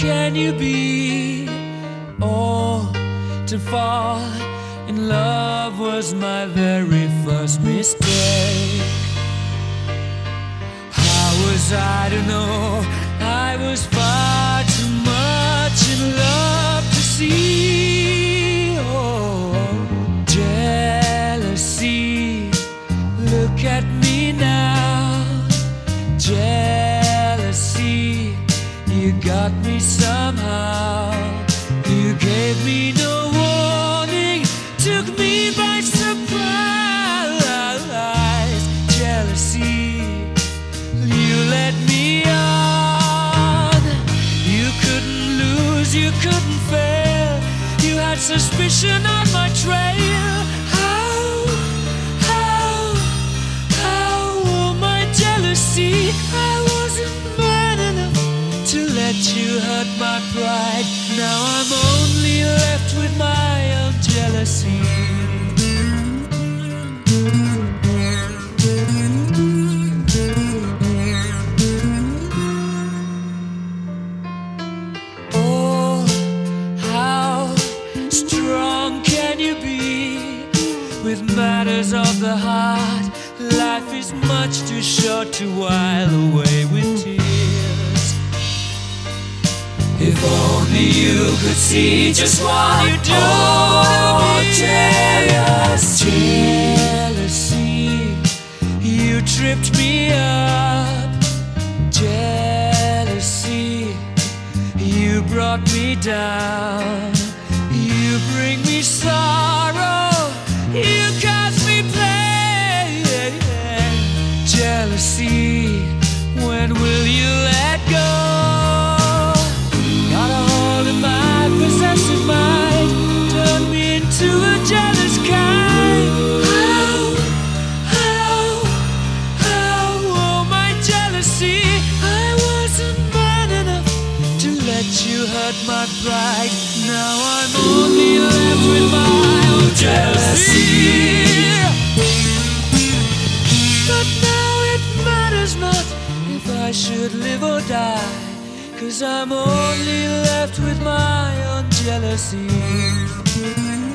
can you be? Oh, to fall in love was my very first mistake. How was I to know I was far you got me somehow. You gave me no warning, took me by surprise. Jealousy, you let me on. You couldn't lose, you couldn't fail. You had suspicion on my trail. Let you hurt my pride. Now I'm only left with my own jealousy. Oh, how strong can you be with matters of the heart? Life is much too short to while away with tears. If only you could see just what you do oh, jealousy. Jealousy, you tripped me up. Jealousy, you brought me down. My pride. Now I'm only left with my own jealousy. But now it matters not if I should live or die. Cause I'm only left with my own jealousy.